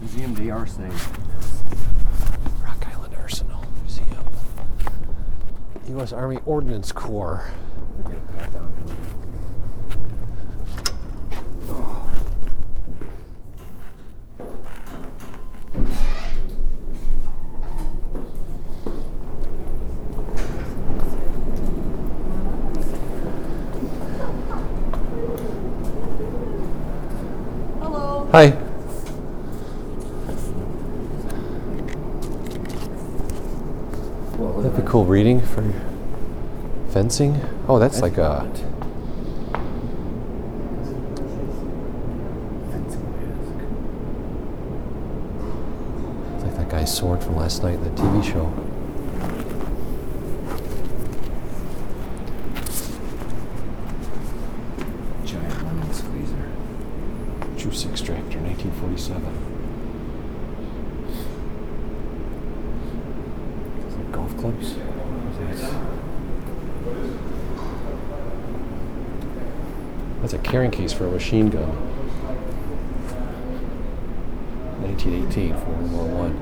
Museum de Arsene. Rock Island Arsenal Museum. U.S. Army Ordnance Corps. We're gonna pat down here. Hello. Hi. Well, That'd be cool reading for fencing. Oh, that's, like a. It's like that guy's sword from last night in the TV show. Giant lemon squeezer. Juice extractor, 1947. It's like golf clubs. That's a carrying case for a machine gun. 1918 for World War One.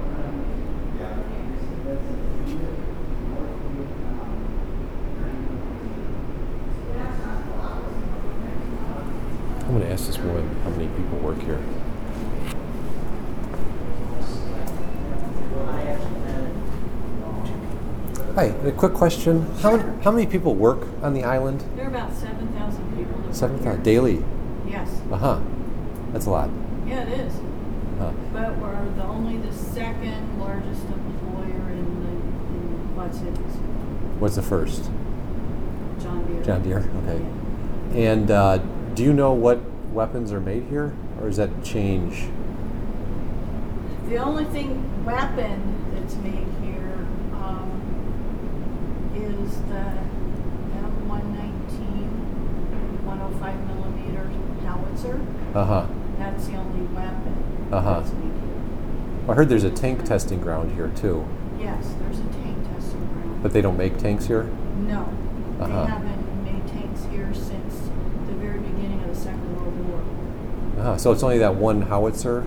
I'm going to ask this woman how many people work here. Hi, a quick question. How, how many people work on the island? There are about 7,000 people. that work Seven thousand daily. Yes. Uh huh. That's a lot. Yeah, it is. Uh, But we're the only the second largest employer in the in Quad Cities. what's the first? John Deere. John Deere. Okay. And uh, do you know what weapons are made here, or does that change? The only thing weapon that's made here um, is the 105 millimeter howitzer. Uh huh. That's the only weapon Uh-huh. that's. I heard there's a tank testing ground here too, Yes, there's a tank testing ground. but they don't make tanks here. No, Uh-huh. they haven't made tanks here since the very beginning of the Second World War. Uh-huh. So it's only that one howitzer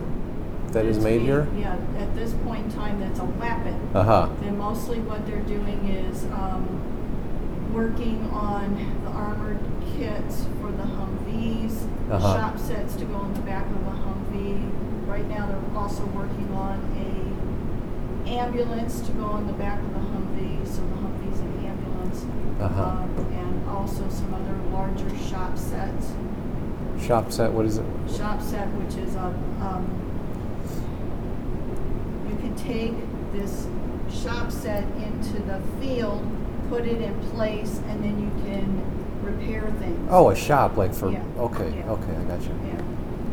that is It's made here. Yeah, at this point in time, that's a weapon. Uh huh. Then mostly what they're doing is um, working on the armored kits for the Humvees, Uh-huh. shop sets to go on the back of the Humvee. Right now, they're also working on a ambulance to go on the back of the Humvee, so the Humvee's an ambulance. Uh-huh. Um, and also some other larger shop sets. Shop set. What is it? Shop set, which is a, um, you can take this shop set into the field, put it in place, and then you can repair things. Oh, a shop like for. Yeah, Okay. yeah. Okay, I got you. Yeah,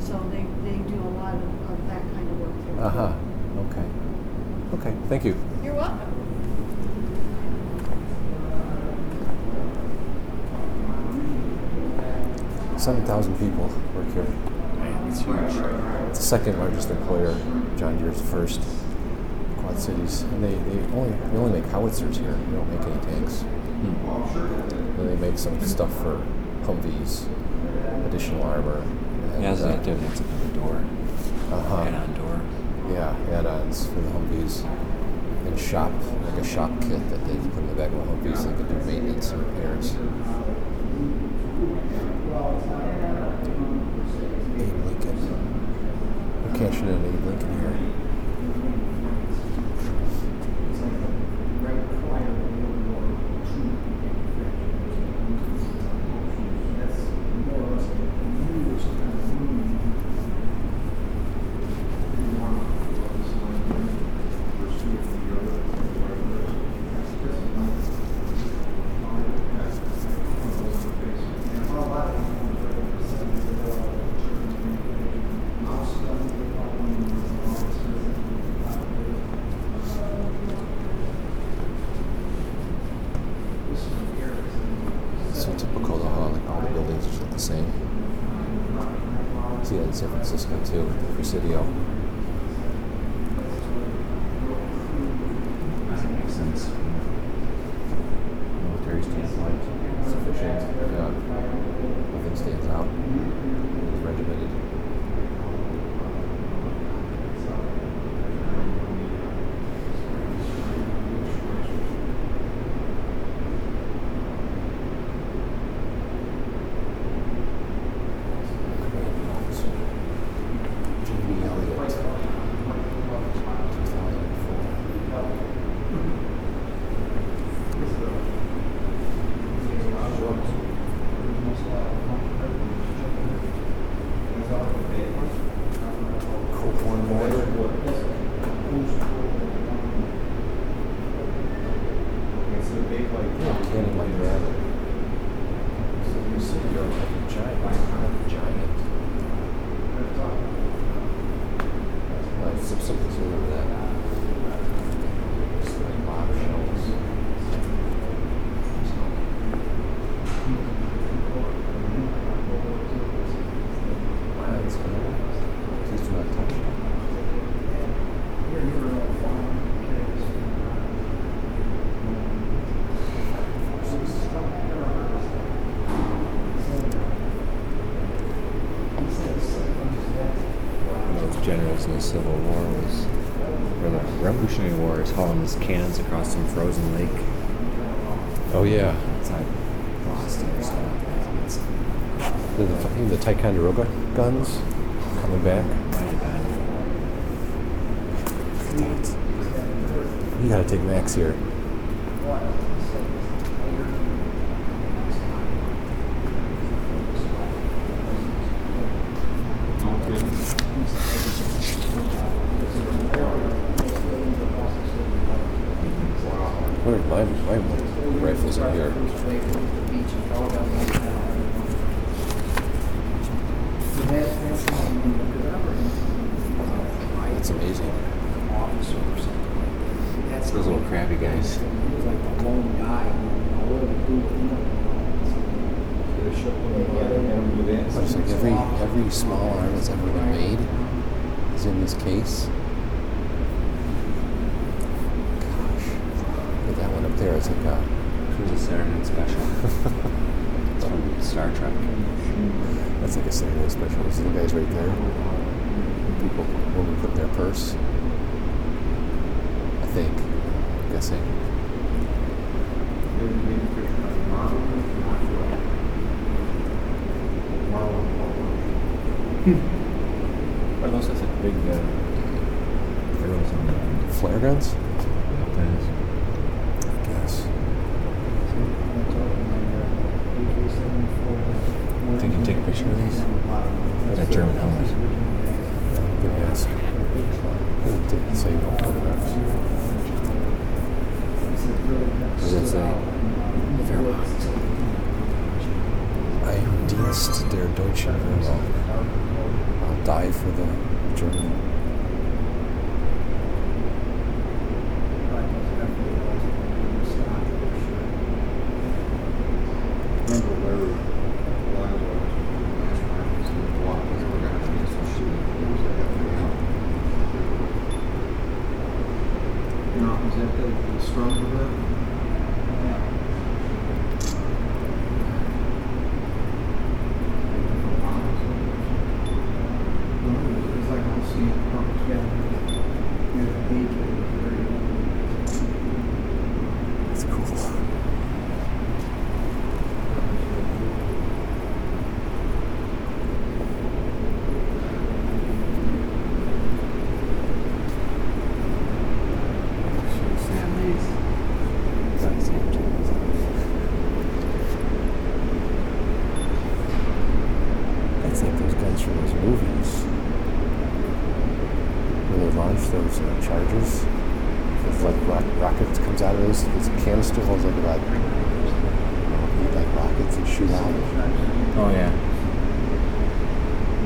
so they, they do a lot of, of that kind of work here. Uh huh. Okay. Okay. Thank you. You're welcome. Seven thousand people work here. Man, it's huge. It's the second largest employer. John Deere's first. Cities, and they, they only they only make howitzers here. They don't make any tanks. And they make some stuff for Humvees, additional armor. and, Yeah, uh, that that's another door. Uh-huh. Add-on door. Yeah, add-ons for the Humvees. And shop, like a shop kit that they can put in the back of a Humvee so they can do maintenance and repairs. Abe Lincoln. We're cashing in Abe Lincoln here. Civil War was, or the Revolutionary War is hauling his cannons across some frozen lake Oh yeah. outside Boston or something. The, the, even the Ticonderoga guns coming back. Might have been. You gotta take Max here. Where's my, my rifles in here? That's. Those little crabby guys. It's like the lone guy that's every every small arm that's ever been made is in this case. Gosh, but that one up there is like a Who's a Saturday Night Special? it's from Star Trek. that's like a Saturday special. Those little guys right there. People women put in their purse. I think. I'm guessing. Are those just like big uh, arrows on the Flare guns? guns? I guess. Think you can take a picture of these? That German helmet. I'm gonna ask. It didn't say no photographs. What does it say? Fairmont. Ein Dienst der Deutschen Wehrmacht. I'll die for the German. Is that the, the strong river? It's like I'll see it come together. Yeah, the page is very. That's cool. Sam Lee's. Sorry, Sam James. That's like those guns from those movies. When they launch those uh, charges, with like rock, rockets comes out of those. This canister holds like about eight like rockets that shoot out. Oh yeah.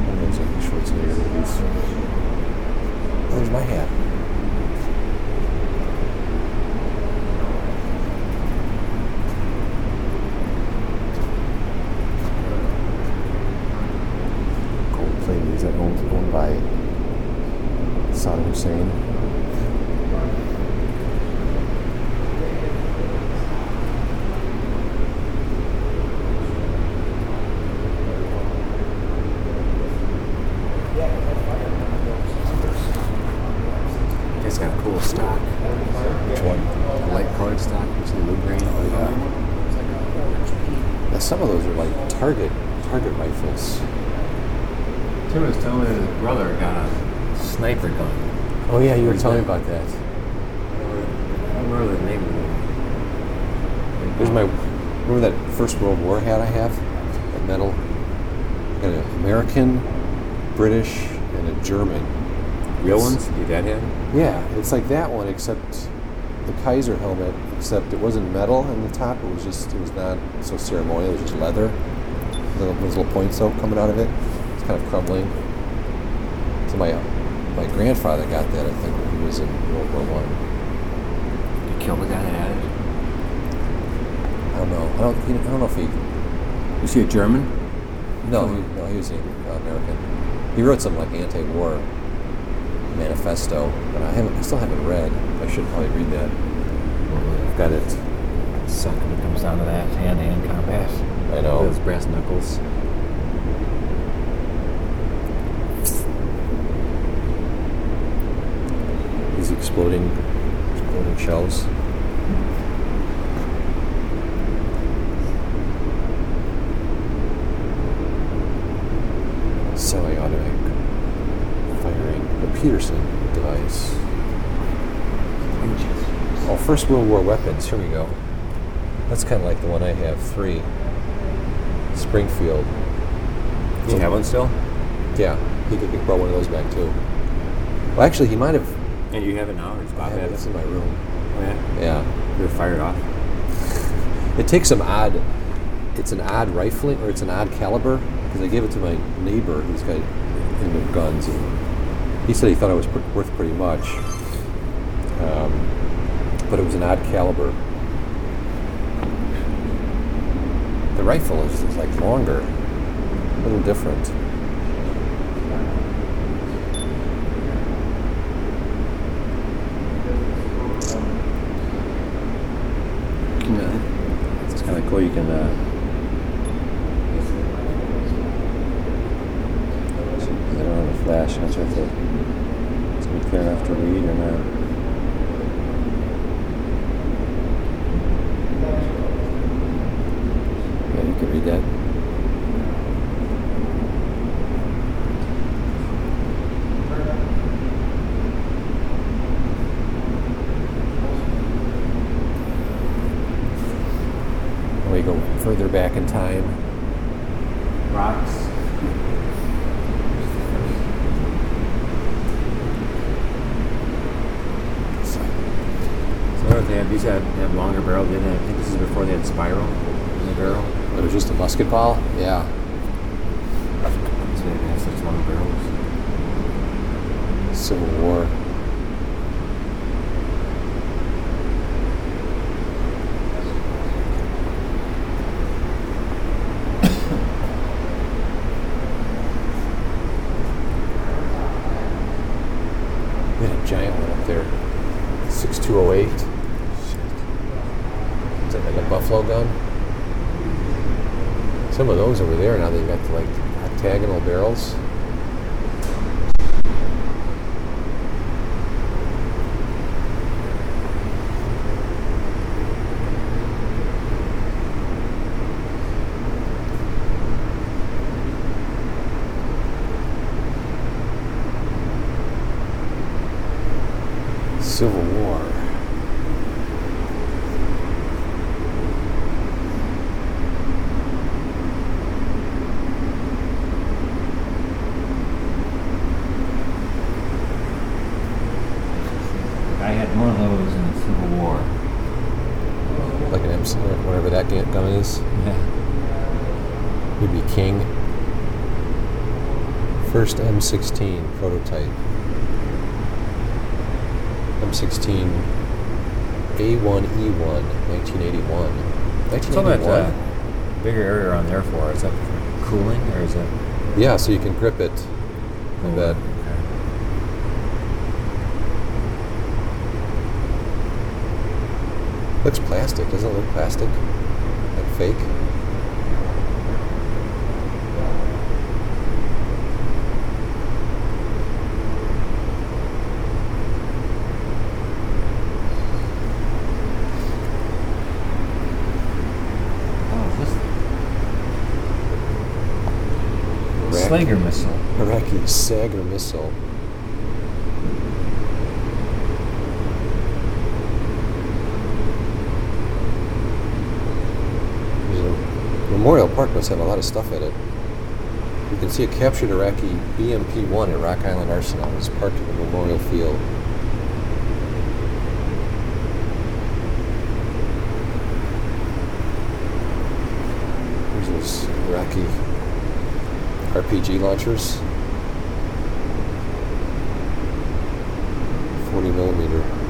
One of those like Schwarzenegger movies. Where's my hat? Gold plating. Is that owned, owned by Saddam Hussein? It's got a cool stock. Which one? Light colored stock, you see the wood grain. Yeah. Now, some of those are like target target rifles. Tim was telling me his brother got a sniper gun. Oh yeah, you were Where's telling me that? about that. I don't remember the name of it. There's my remember that First World War hat I have? That metal. I got an American, British, and a German. real It's- ones. Your dad had? Yeah, it's like that one except the Kaiser helmet, except it wasn't metal on the top. It was just it was not so ceremonial. It was just leather. Little, those little points though coming out of it. It's kind of crumbling. So my my grandfather got that, I think, when he was in World War One. He killed the guy that had it? I. don't know. I don't. I don't know if he. Was he a German? No, he, no, he was an uh, American. He wrote some like anti-war manifesto, but I haven't. I still haven't read. I should probably read that. I've got it. Suck when it comes down to that hand-to-hand combat. I know. Those brass knuckles. These exploding, exploding shells. Firing. Device. Oh, First World War weapons. Here we go. That's kind of like the one I have. Three. Springfield. Do you have one still? Yeah, he could have brought one of those back too. Well, actually, he might have. And you have it now, or does I Bob have it. It's in my room. Oh, yeah. Yeah. You're fired off. It takes some odd. It's an odd rifling, or it's an odd caliber, because I gave it to my neighbor who's got into guns, and he said he thought it was pr- worth pretty much. Um, but it was an odd caliber. The rifle is, is like longer, a little different. Yeah. It's kind of cool. You can. Uh, I don't have a flash. I'm not sure if it- it's gonna be clear enough to read or not. Yeah, you can read that. And we go further back in time. Rocks. So, So what if they have these have, barrel? Didn't they? I think this is before they had spiral in the barrel. it was just a musket ball? Yeah. So they have such long barrels. Civil War. We had a giant one up there. 6208. Is that like a buffalo gun? Some of those over there now they've got like octagonal barrels. Civil War. I had one of those in the Civil War. Like an MC, or whatever that gun is. Yeah. He'd be king. First M16 prototype. M16 A1E1, 1981. What's all that 1981? uh, bigger area around there for? Is that for cooling or is it? Yeah, so you can grip it. I bet. Okay. Looks plastic. Doesn't it look plastic? Like fake? Oh, is this Iraq- Slager missile? Iraqi Sagger missile. Memorial Park must have a lot of stuff in it. You can see a captured Iraqi BMP-1 at Rock Island Arsenal. It's parked at the Memorial Field. RPG launchers. 40 millimeter.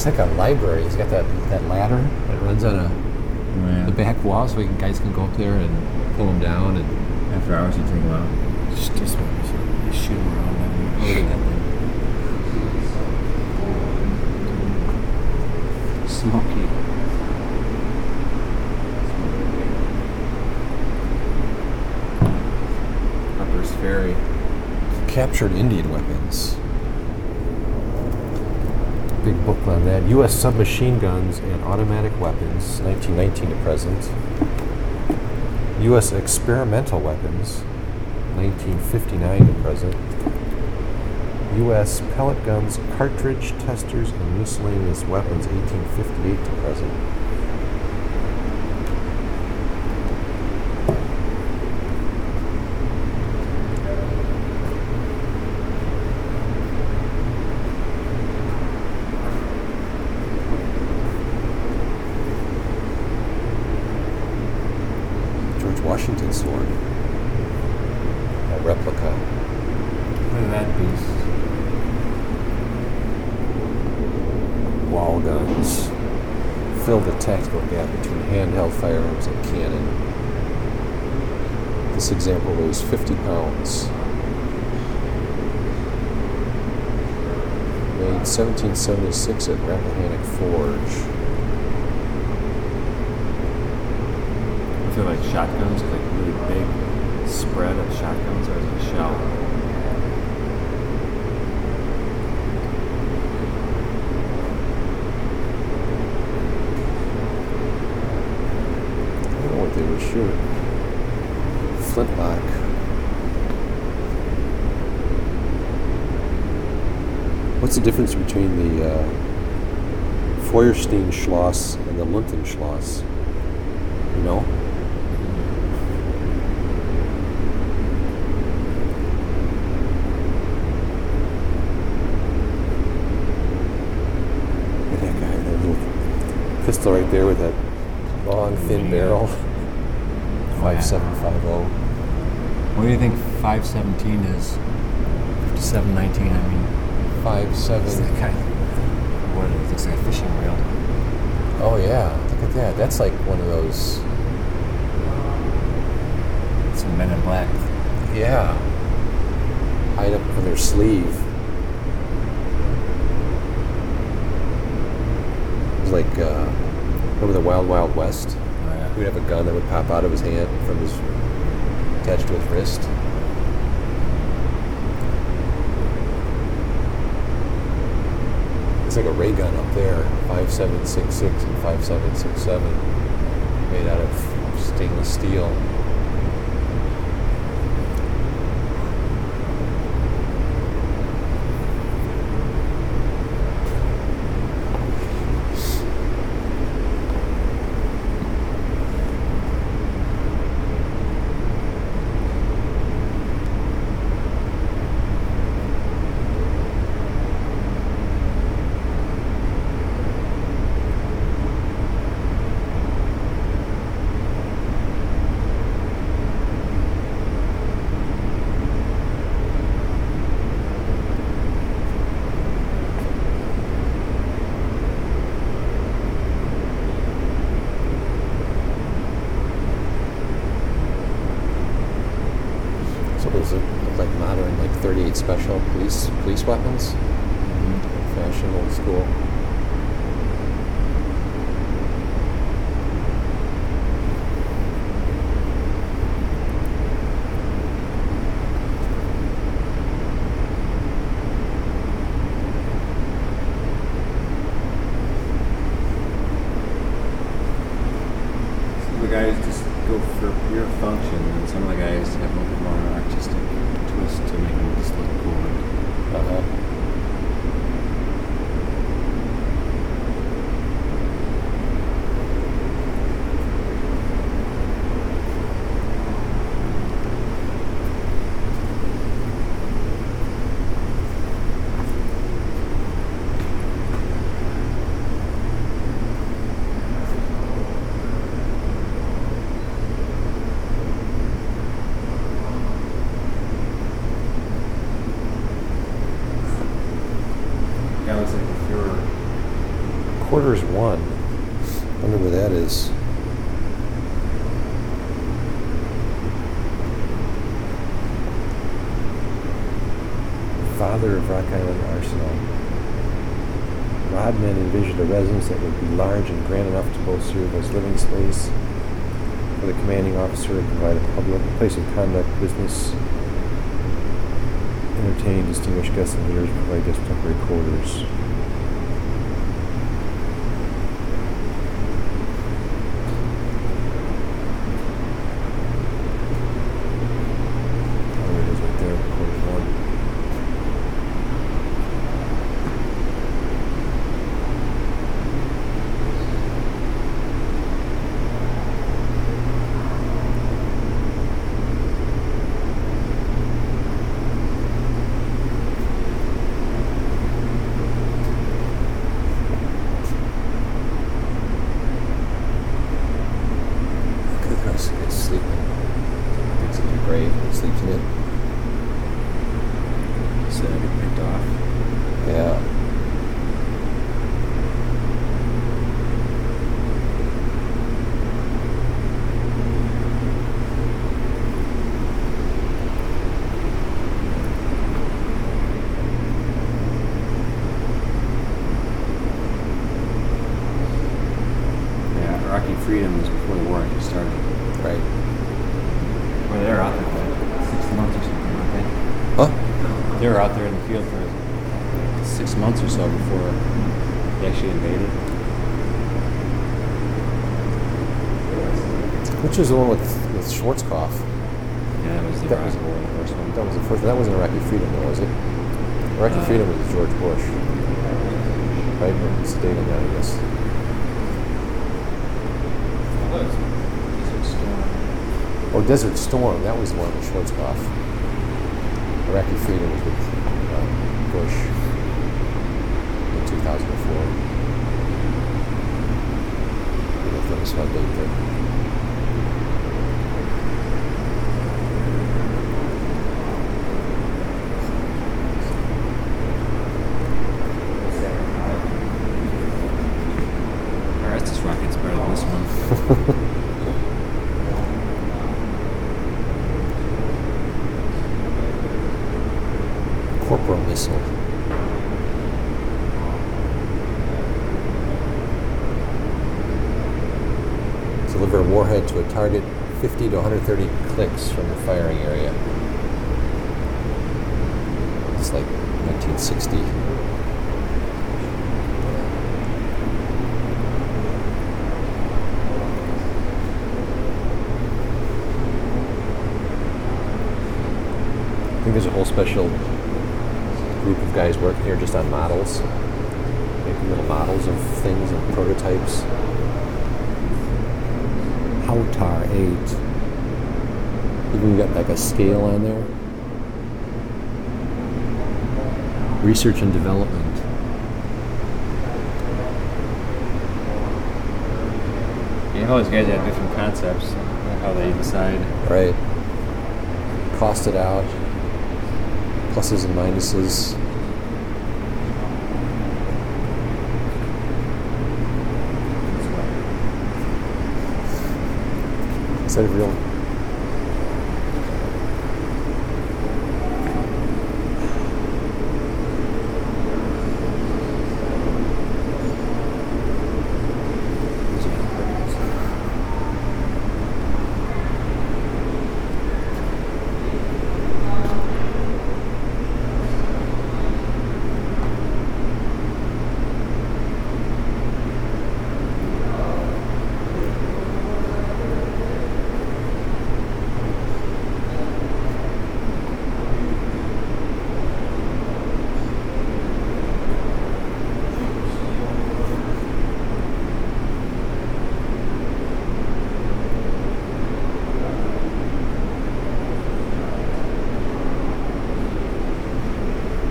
It's like a library. He's got that, that ladder that runs on a oh, Yeah. the back wall, so we can, guys can go up there and pull them down and After hours, you take them out. Just, just, just shoot them around. I mean, look at that thing. Smoky. Harper's Ferry. captured Indian weapons. Big book on that. U.S. submachine guns and automatic weapons, 1919 to present. U.S. experimental weapons, 1959 to present. U.S. pellet guns, cartridge testers, and miscellaneous weapons, 1858 to present. George Washington sword. A replica. Look at that beast. Wall guns. Fill the tactical gap between handheld firearms and cannon. This example weighs 50 pounds. Made 1776 at Rappahannock Forge. I feel like shotguns, like really big spread of shotguns, or is it a shell? I don't know what they were shooting. Flintlock. What's the difference between the uh, Feuerstein Schloss and the Lunten Schloss? You know? Look at that guy, that little pistol right there with that long, thin barrel. 5750. What do you think 517 is? 5719, I mean. It's 57. that kind of, what it looks like a fishing reel. Oh, yeah. Look at that. That's like one of those. Some men in black. Yeah. Hide up on their sleeve. It was like, uh, remember the Wild Wild West? Oh, yeah. He'd have a gun that would pop out of his hand from his attached to his wrist. It's like a ray gun up there, 5766 and 5767, made out of stainless steel. Quarters 1. I wonder where that is. Father of Rock Island Arsenal. Rodman envisioned a residence that would be large and grand enough to both serve as living space for the commanding officer and provide a public place of conduct, business, entertain distinguished guests and leaders, provide guest temporary quarters. Which was the one with, with Schwarzkopf? Yeah, that was the That Iraq was- War, the first one. That was the first. That wasn't Iraqi Freedom, though, was it? Iraqi Uh, Freedom was George Bush. Right? It's dating that, I guess. Oh, Desert Storm. That was the one with Schwarzkopf. Iraqi Freedom was with uh, Bush in 2004. I don't know if that was date there. Alright, this rocket's better than this one. Corporal missile. Deliver a warhead to a target 50 to 130 clicks from the firing area. It's like 1960. I think there's a whole special group of guys working here just on models, making little models of things and prototypes. Howtar 8. Even got like a scale on there. Research and development. You know, these guys have different concepts, how they decide. Right. Cost it out. Pluses and minuses. Is that a real?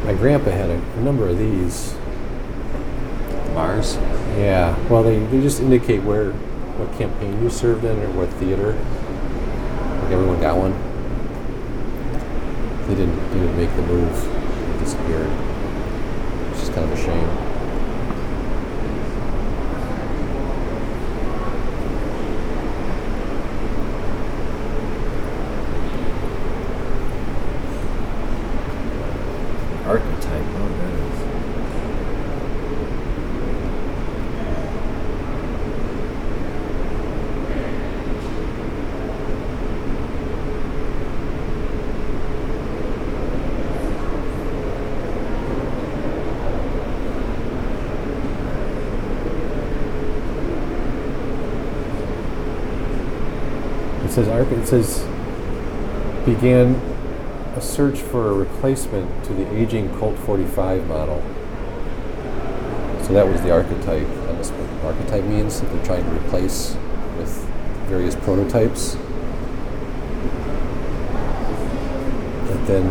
My grandpa had a, a number of these. Mars? Yeah. Well, they, they just indicate where, what campaign you served in or what theater. Like everyone got one. They didn't, didn't make the move. They disappeared. Which is is kind of a shame. Archetype. Oh, that is. It says arch- it says began a search for a replacement to the aging Colt 45 model. So that was the archetype. That be what archetype means that they're trying to replace with various prototypes. That then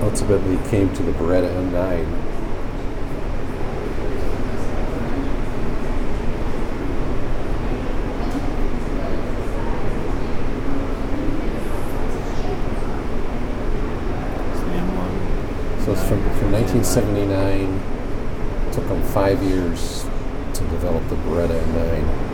ultimately came to the Beretta M9. 79. Took them five years to develop the Beretta 9.